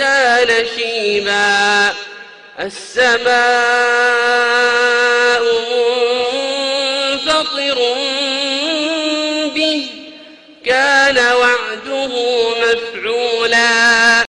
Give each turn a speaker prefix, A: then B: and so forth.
A: الولدان شيبا. السماء منفطر به. كان وعلا